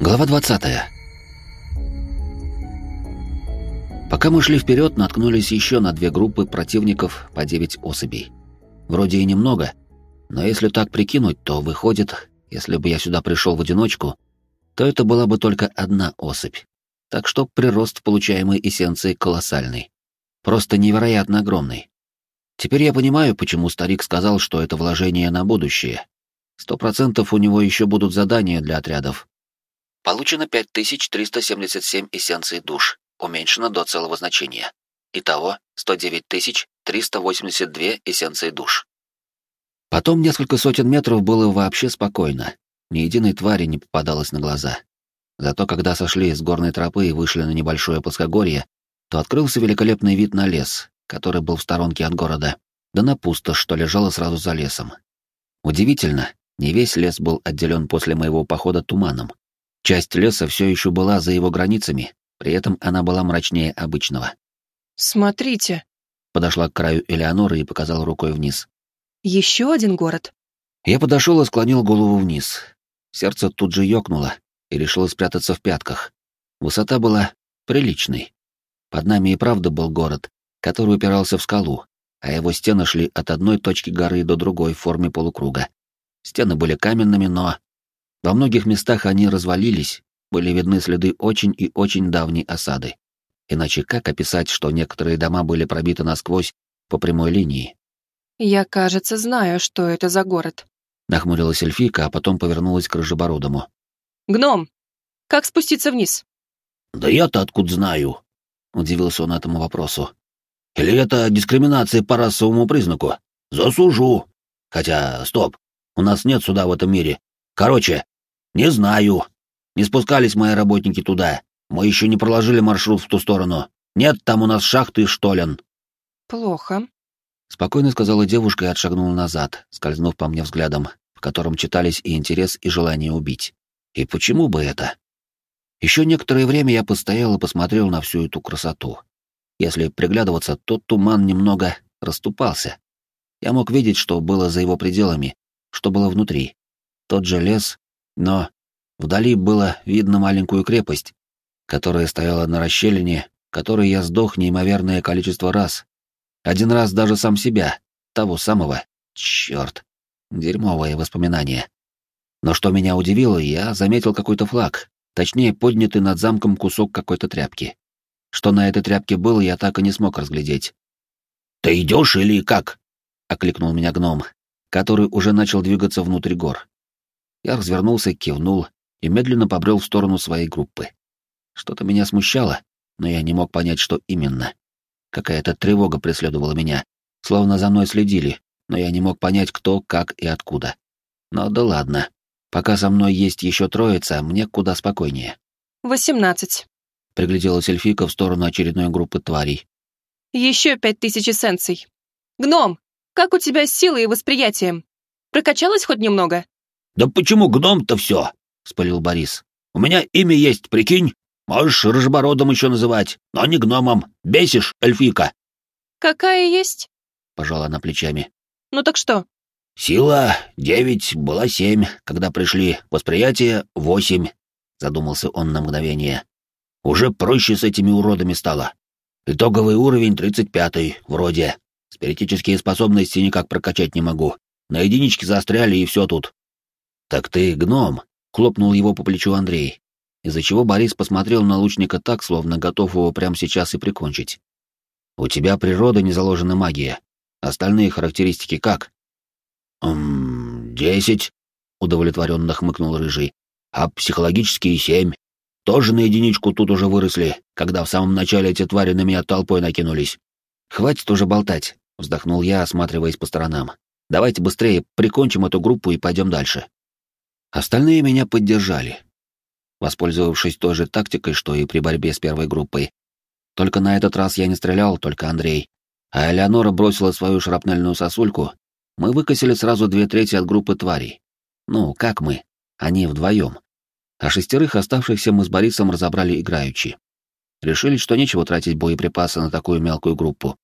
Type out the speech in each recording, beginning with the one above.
Глава 20. Пока мы шли вперед, наткнулись еще на две группы противников по 9 особей. Вроде и немного, но если так прикинуть, то выходит, если бы я сюда пришел в одиночку, то это была бы только одна особь. Так что прирост получаемой эссенции колоссальный. Просто невероятно огромный. Теперь я понимаю, почему старик сказал, что это вложение на будущее. Сто процентов у него еще будут задания для отрядов, Получено 5377 эссенций душ, уменьшено до целого значения. Итого 109382 эссенции душ. Потом несколько сотен метров было вообще спокойно. Ни единой твари не попадалось на глаза. Зато когда сошли с горной тропы и вышли на небольшое плоскогорье, то открылся великолепный вид на лес, который был в сторонке от города, да на пустошь, что лежало сразу за лесом. Удивительно, не весь лес был отделен после моего похода туманом. Часть леса все еще была за его границами, при этом она была мрачнее обычного. «Смотрите!» Подошла к краю Элеонора и показала рукой вниз. «Еще один город?» Я подошел и склонил голову вниз. Сердце тут же ёкнуло и решило спрятаться в пятках. Высота была приличной. Под нами и правда был город, который упирался в скалу, а его стены шли от одной точки горы до другой в форме полукруга. Стены были каменными, но во многих местах они развалились, были видны следы очень и очень давней осады. Иначе как описать, что некоторые дома были пробиты насквозь по прямой линии? «Я, кажется, знаю, что это за город», — нахмурилась эльфийка, а потом повернулась к Рыжебородому. «Гном, как спуститься вниз?» «Да я-то откуда знаю?» — удивился он этому вопросу. «Или это дискриминация по расовому признаку? Засужу. Хотя, стоп, у нас нет суда в этом мире, Короче, не знаю. Не спускались мои работники туда. Мы еще не проложили маршрут в ту сторону. Нет там у нас шахты и штолен. Плохо. Спокойно сказала девушка и отшагнула назад, скользнув по мне взглядом, в котором читались и интерес, и желание убить. И почему бы это? Еще некоторое время я постоял и посмотрел на всю эту красоту. Если приглядываться, то туман немного расступался. Я мог видеть, что было за его пределами, что было внутри тот же лес, но вдали было видно маленькую крепость, которая стояла на расщелине, которой я сдох неимоверное количество раз. Один раз даже сам себя, того самого. Черт, дерьмовое воспоминание. Но что меня удивило, я заметил какой-то флаг, точнее поднятый над замком кусок какой-то тряпки. Что на этой тряпке было, я так и не смог разглядеть. «Ты идешь или как?» — окликнул меня гном, который уже начал двигаться внутрь гор. Я развернулся, кивнул и медленно побрел в сторону своей группы. Что-то меня смущало, но я не мог понять, что именно. Какая-то тревога преследовала меня, словно за мной следили, но я не мог понять, кто, как и откуда. Но да ладно. Пока со мной есть еще троица, мне куда спокойнее. «Восемнадцать», — пригляделась эльфика в сторону очередной группы тварей. «Еще пять тысяч эссенций. Гном, как у тебя с силой и восприятием? Прокачалась хоть немного?» «Да почему гном-то все?» — спалил Борис. «У меня имя есть, прикинь. Можешь рыжебородом еще называть, но не гномом. Бесишь, эльфика». «Какая есть?» — пожала она плечами. «Ну так что?» «Сила девять, была семь, когда пришли. Восприятие — восемь», — задумался он на мгновение. «Уже проще с этими уродами стало. Итоговый уровень тридцать пятый, вроде. Спиритические способности никак прокачать не могу. На единичке застряли, и все тут. «Так ты гном!» — хлопнул его по плечу Андрей, из-за чего Борис посмотрел на лучника так, словно готов его прямо сейчас и прикончить. «У тебя природа не заложена магия. Остальные характеристики как?» «Ммм, десять», — удовлетворенно хмыкнул Рыжий. «А психологические семь. Тоже на единичку тут уже выросли, когда в самом начале эти твари на меня толпой накинулись». «Хватит уже болтать», — вздохнул я, осматриваясь по сторонам. «Давайте быстрее прикончим эту группу и пойдем дальше». Остальные меня поддержали, воспользовавшись той же тактикой, что и при борьбе с первой группой. Только на этот раз я не стрелял, только Андрей. А Элеонора бросила свою шрапнельную сосульку. Мы выкосили сразу две трети от группы тварей. Ну, как мы? Они вдвоем. А шестерых оставшихся мы с Борисом разобрали играючи. Решили, что нечего тратить боеприпасы на такую мелкую группу.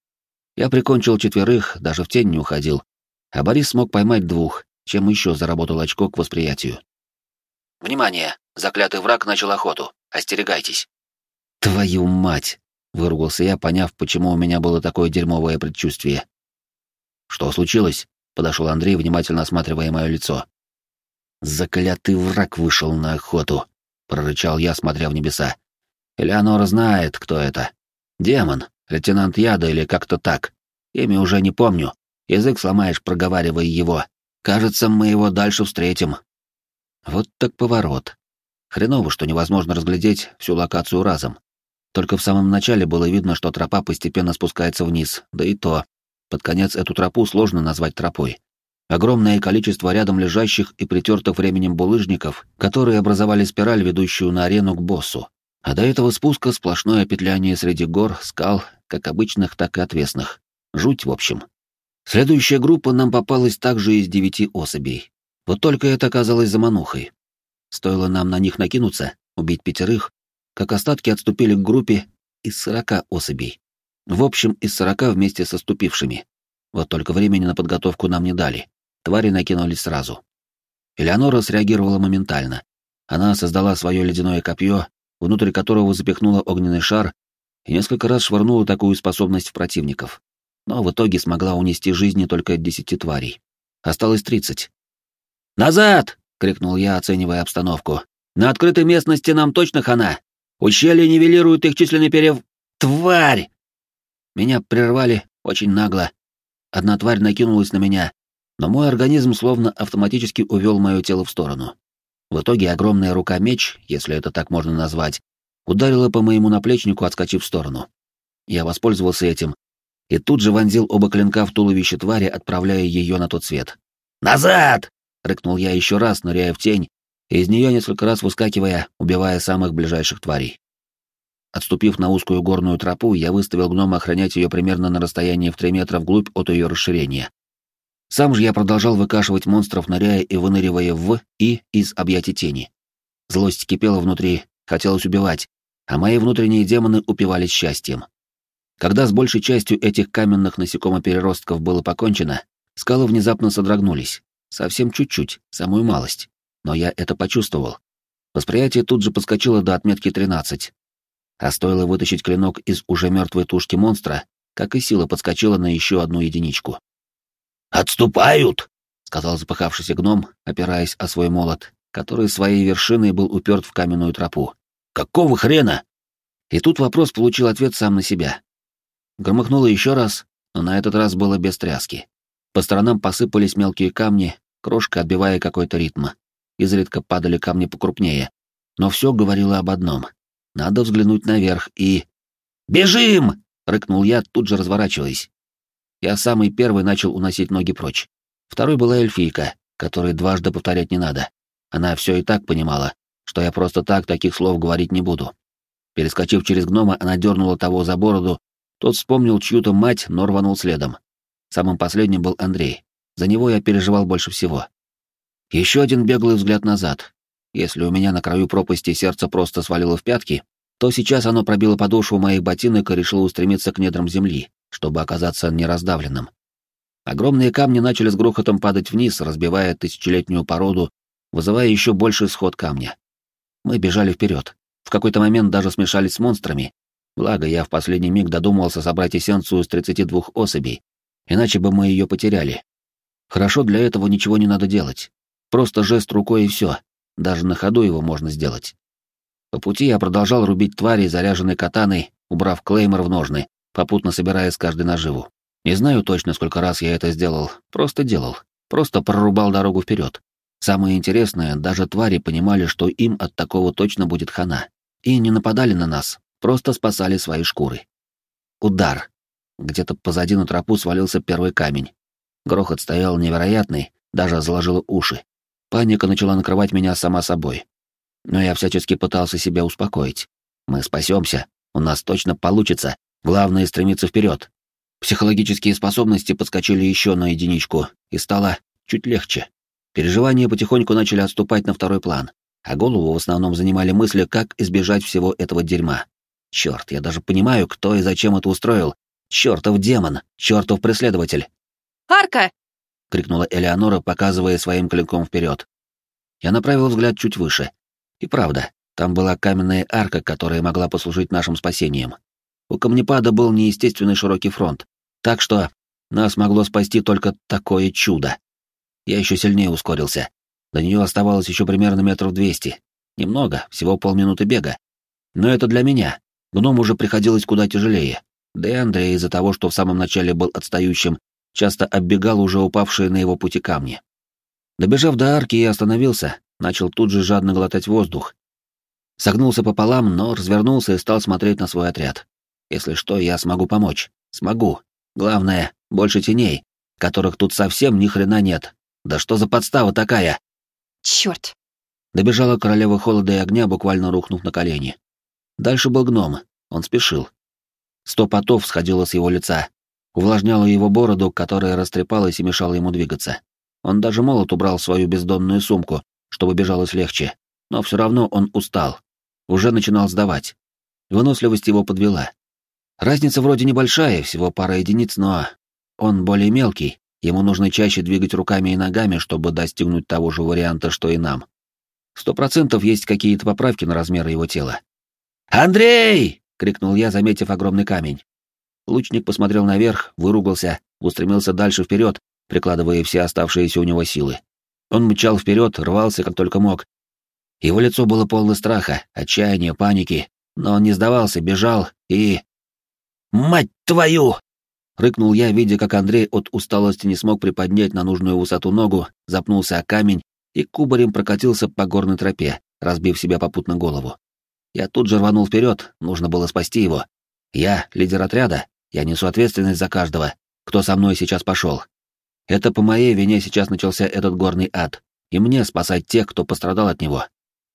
Я прикончил четверых, даже в тень не уходил. А Борис смог поймать двух, чем еще заработал очко к восприятию. Внимание! Заклятый враг начал охоту. Остерегайтесь. Твою мать! Выругался я, поняв, почему у меня было такое дерьмовое предчувствие. Что случилось? Подошел Андрей, внимательно осматривая мое лицо. Заклятый враг вышел на охоту, прорычал я, смотря в небеса. Элеонора знает, кто это. Демон, лейтенант Яда или как-то так. Имя уже не помню. Язык сломаешь, проговаривая его. Кажется, мы его дальше встретим. Вот так поворот. Хреново, что невозможно разглядеть всю локацию разом. Только в самом начале было видно, что тропа постепенно спускается вниз, да и то. Под конец эту тропу сложно назвать тропой. Огромное количество рядом лежащих и притертых временем булыжников, которые образовали спираль, ведущую на арену к боссу. А до этого спуска сплошное петляние среди гор, скал, как обычных, так и отвесных. Жуть, в общем. Следующая группа нам попалась также из девяти особей. Вот только это оказалось заманухой. Стоило нам на них накинуться, убить пятерых, как остатки отступили к группе из сорока особей. В общем, из сорока вместе со ступившими. Вот только времени на подготовку нам не дали. Твари накинулись сразу. Элеонора среагировала моментально. Она создала свое ледяное копье, внутрь которого запихнула огненный шар и несколько раз швырнула такую способность в противников. Но в итоге смогла унести жизни только десяти тварей. Осталось тридцать. «Назад!» — крикнул я, оценивая обстановку. «На открытой местности нам точно хана! Ущелье нивелирует их численный перев... Тварь!» Меня прервали очень нагло. Одна тварь накинулась на меня, но мой организм словно автоматически увел мое тело в сторону. В итоге огромная рука-меч, если это так можно назвать, ударила по моему наплечнику, отскочив в сторону. Я воспользовался этим и тут же вонзил оба клинка в туловище твари, отправляя ее на тот свет. «Назад!» — рыкнул я еще раз, ныряя в тень, и из нее несколько раз выскакивая, убивая самых ближайших тварей. Отступив на узкую горную тропу, я выставил гнома охранять ее примерно на расстоянии в три метра вглубь от ее расширения. Сам же я продолжал выкашивать монстров, ныряя и выныривая в и из объятий тени. Злость кипела внутри, хотелось убивать, а мои внутренние демоны упивались счастьем. Когда с большей частью этих каменных насекомопереростков было покончено, скалы внезапно содрогнулись. Совсем чуть-чуть, самую малость. Но я это почувствовал. Восприятие тут же подскочило до отметки 13. А стоило вытащить клинок из уже мертвой тушки монстра, как и сила подскочила на еще одну единичку. «Отступают!» — сказал запыхавшийся гном, опираясь о свой молот, который своей вершиной был уперт в каменную тропу. «Какого хрена?» И тут вопрос получил ответ сам на себя. Громыхнуло еще раз, но на этот раз было без тряски. По сторонам посыпались мелкие камни, крошка отбивая какой-то ритм. Изредка падали камни покрупнее. Но все говорило об одном. Надо взглянуть наверх и... «Бежим!» — рыкнул я, тут же разворачиваясь. Я самый первый начал уносить ноги прочь. Второй была эльфийка, которой дважды повторять не надо. Она все и так понимала, что я просто так таких слов говорить не буду. Перескочив через гнома, она дернула того за бороду, тот вспомнил чью-то мать, но рванул следом. Самым последним был Андрей. За него я переживал больше всего. Еще один беглый взгляд назад. Если у меня на краю пропасти сердце просто свалило в пятки, то сейчас оно пробило подошву моих ботинок и решило устремиться к недрам земли, чтобы оказаться нераздавленным. Огромные камни начали с грохотом падать вниз, разбивая тысячелетнюю породу, вызывая еще больший сход камня. Мы бежали вперед. В какой-то момент даже смешались с монстрами. Благо, я в последний миг додумался собрать эссенцию из 32 особей, иначе бы мы ее потеряли. Хорошо, для этого ничего не надо делать. Просто жест рукой и все. Даже на ходу его можно сделать. По пути я продолжал рубить твари, заряженной катаной, убрав клеймор в ножны, попутно собирая с каждой наживу. Не знаю точно, сколько раз я это сделал, просто делал, просто прорубал дорогу вперед. Самое интересное, даже твари понимали, что им от такого точно будет хана, и не нападали на нас, просто спасали свои шкуры. Удар. Где-то позади на тропу свалился первый камень. Грохот стоял невероятный, даже заложило уши. Паника начала накрывать меня сама собой. Но я всячески пытался себя успокоить. Мы спасемся, у нас точно получится, Главное — стремиться вперед. Психологические способности подскочили еще на единичку, и стало чуть легче. Переживания потихоньку начали отступать на второй план, а голову в основном занимали мысли, как избежать всего этого дерьма. Черт, я даже понимаю, кто и зачем это устроил. Чертов демон, чертов преследователь. «Арка!» — крикнула Элеонора, показывая своим клинком вперед. Я направил взгляд чуть выше, И правда, там была каменная арка, которая могла послужить нашим спасением. У камнепада был неестественный широкий фронт, так что нас могло спасти только такое чудо. Я еще сильнее ускорился. До нее оставалось еще примерно метров двести. Немного, всего полминуты бега. Но это для меня. Гному уже приходилось куда тяжелее. Да и Андрей из-за того, что в самом начале был отстающим, часто оббегал уже упавшие на его пути камни. Добежав до арки, я остановился, начал тут же жадно глотать воздух. Согнулся пополам, но развернулся и стал смотреть на свой отряд. Если что, я смогу помочь. Смогу. Главное, больше теней, которых тут совсем ни хрена нет. Да что за подстава такая? Черт! Добежала королева холода и огня, буквально рухнув на колени. Дальше был гном. Он спешил. Сто потов сходило с его лица, увлажняло его бороду, которая растрепалась и мешала ему двигаться. Он даже молот убрал в свою бездонную сумку, чтобы бежалось легче, но все равно он устал. Уже начинал сдавать. Выносливость его подвела. Разница вроде небольшая, всего пара единиц, но он более мелкий, ему нужно чаще двигать руками и ногами, чтобы достигнуть того же варианта, что и нам. Сто процентов есть какие-то поправки на размеры его тела. «Андрей!» — крикнул я, заметив огромный камень. Лучник посмотрел наверх, выругался, устремился дальше вперед, прикладывая все оставшиеся у него силы. Он мчал вперед, рвался как только мог. Его лицо было полно страха, отчаяния, паники, но он не сдавался, бежал и... «Мать твою!» — рыкнул я, видя, как Андрей от усталости не смог приподнять на нужную высоту ногу, запнулся о камень и кубарем прокатился по горной тропе, разбив себя попутно голову. Я тут же рванул вперед, нужно было спасти его. Я — лидер отряда, я несу ответственность за каждого, кто со мной сейчас пошел. Это по моей вине сейчас начался этот горный ад, и мне спасать тех, кто пострадал от него.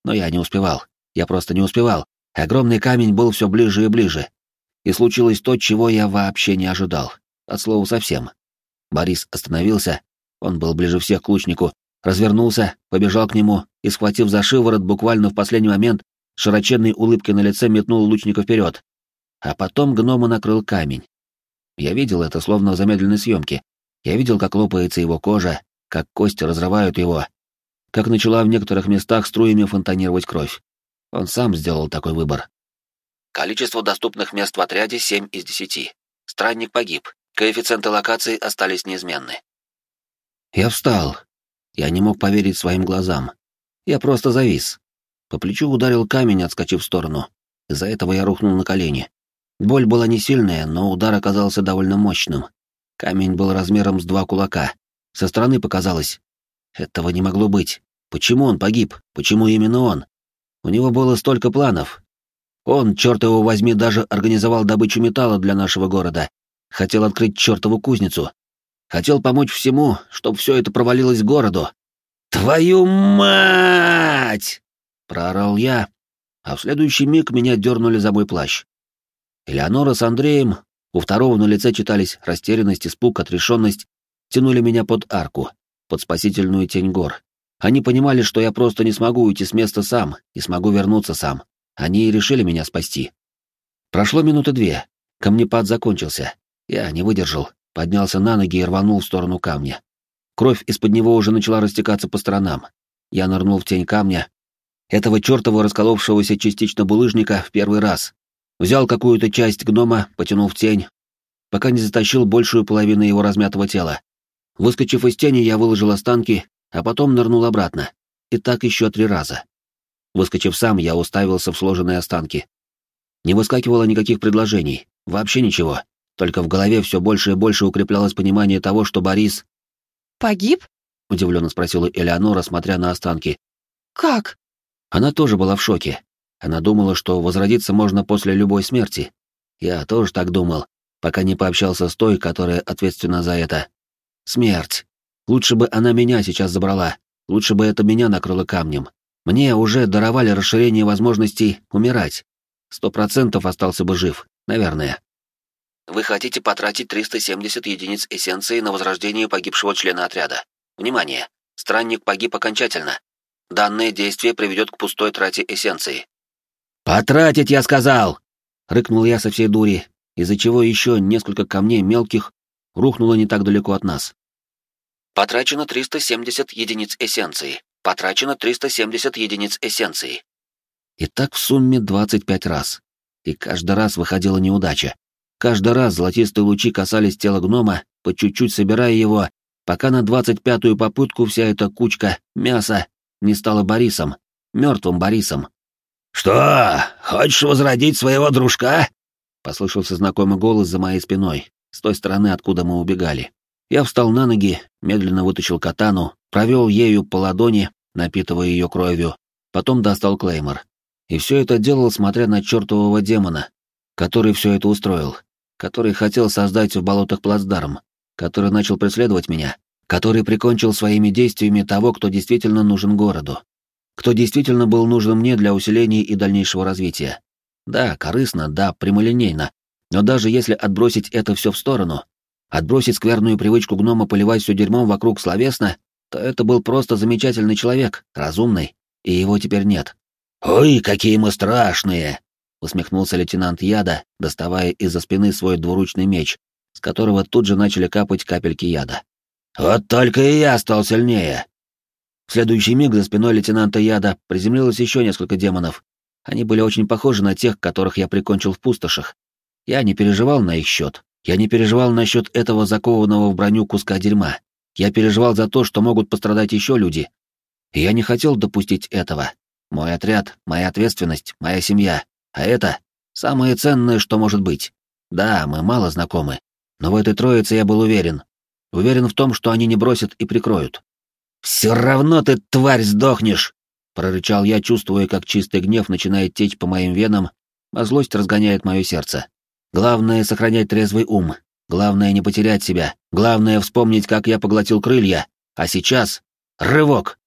Но я не успевал. Я просто не успевал. Огромный камень был все ближе и ближе. И случилось то, чего я вообще не ожидал. От слова совсем. Борис остановился, он был ближе всех к лучнику, развернулся, побежал к нему и, схватив за шиворот, буквально в последний момент, широченной улыбкой на лице метнул лучника вперед. А потом гнома накрыл камень. Я видел это словно в замедленной съемке, я видел, как лопается его кожа, как кости разрывают его, как начала в некоторых местах струями фонтанировать кровь. Он сам сделал такой выбор. Количество доступных мест в отряде 7 из 10. Странник погиб. Коэффициенты локации остались неизменны. Я встал. Я не мог поверить своим глазам. Я просто завис. По плечу ударил камень, отскочив в сторону. Из-за этого я рухнул на колени. Боль была не сильная, но удар оказался довольно мощным. Камень был размером с два кулака. Со стороны показалось. Этого не могло быть. Почему он погиб? Почему именно он? У него было столько планов. Он, черт его возьми, даже организовал добычу металла для нашего города. Хотел открыть чертову кузницу. Хотел помочь всему, чтобы все это провалилось городу. «Твою мать!» — проорал я, а в следующий миг меня дернули за мой плащ. Элеонора с Андреем у второго на лице читались растерянность, испуг, отрешенность, тянули меня под арку, под спасительную тень гор. Они понимали, что я просто не смогу уйти с места сам и смогу вернуться сам. Они и решили меня спасти. Прошло минуты две. Камнепад закончился. Я не выдержал, поднялся на ноги и рванул в сторону камня. Кровь из-под него уже начала растекаться по сторонам. Я нырнул в тень камня. Этого чертова расколовшегося частично булыжника в первый раз, Взял какую-то часть гнома, потянул в тень, пока не затащил большую половину его размятого тела. Выскочив из тени, я выложил останки, а потом нырнул обратно. И так еще три раза. Выскочив сам, я уставился в сложенные останки. Не выскакивало никаких предложений, вообще ничего. Только в голове все больше и больше укреплялось понимание того, что Борис... «Погиб?» — удивленно спросила Элеонора, смотря на останки. «Как?» Она тоже была в шоке. Она думала, что возродиться можно после любой смерти. Я тоже так думал, пока не пообщался с той, которая ответственна за это. Смерть. Лучше бы она меня сейчас забрала. Лучше бы это меня накрыло камнем. Мне уже даровали расширение возможностей умирать. Сто процентов остался бы жив, наверное. Вы хотите потратить 370 единиц эссенции на возрождение погибшего члена отряда. Внимание! Странник погиб окончательно. Данное действие приведет к пустой трате эссенции. «Потратить, я сказал!» — рыкнул я со всей дури, из-за чего еще несколько камней мелких рухнуло не так далеко от нас. Потрачено 370 единиц эссенции. Потрачено 370 единиц эссенции. И так в сумме 25 раз. И каждый раз выходила неудача. Каждый раз золотистые лучи касались тела гнома, по чуть-чуть собирая его, пока на двадцать пятую попытку вся эта кучка мяса не стала Борисом, мертвым Борисом. «Что, хочешь возродить своего дружка?» — послышался знакомый голос за моей спиной, с той стороны, откуда мы убегали. Я встал на ноги, медленно вытащил катану, провел ею по ладони, напитывая ее кровью, потом достал клеймор. И все это делал, смотря на чертового демона, который все это устроил который хотел создать в болотах плацдарм, который начал преследовать меня, который прикончил своими действиями того, кто действительно нужен городу, кто действительно был нужен мне для усиления и дальнейшего развития. Да, корыстно, да, прямолинейно, но даже если отбросить это все в сторону, отбросить скверную привычку гнома поливать все дерьмом вокруг словесно, то это был просто замечательный человек, разумный, и его теперь нет. «Ой, какие мы страшные!» усмехнулся лейтенант Яда, доставая из-за спины свой двуручный меч, с которого тут же начали капать капельки яда. «Вот только и я стал сильнее!» В следующий миг за спиной лейтенанта Яда приземлилось еще несколько демонов. Они были очень похожи на тех, которых я прикончил в пустошах. Я не переживал на их счет. Я не переживал насчет этого закованного в броню куска дерьма. Я переживал за то, что могут пострадать еще люди. И я не хотел допустить этого. Мой отряд, моя ответственность, моя семья. А это самое ценное, что может быть. Да, мы мало знакомы, но в этой троице я был уверен. Уверен в том, что они не бросят и прикроют. «Все равно ты, тварь, сдохнешь!» — прорычал я, чувствуя, как чистый гнев начинает течь по моим венам, а злость разгоняет мое сердце. Главное — сохранять трезвый ум. Главное — не потерять себя. Главное — вспомнить, как я поглотил крылья. А сейчас — рывок!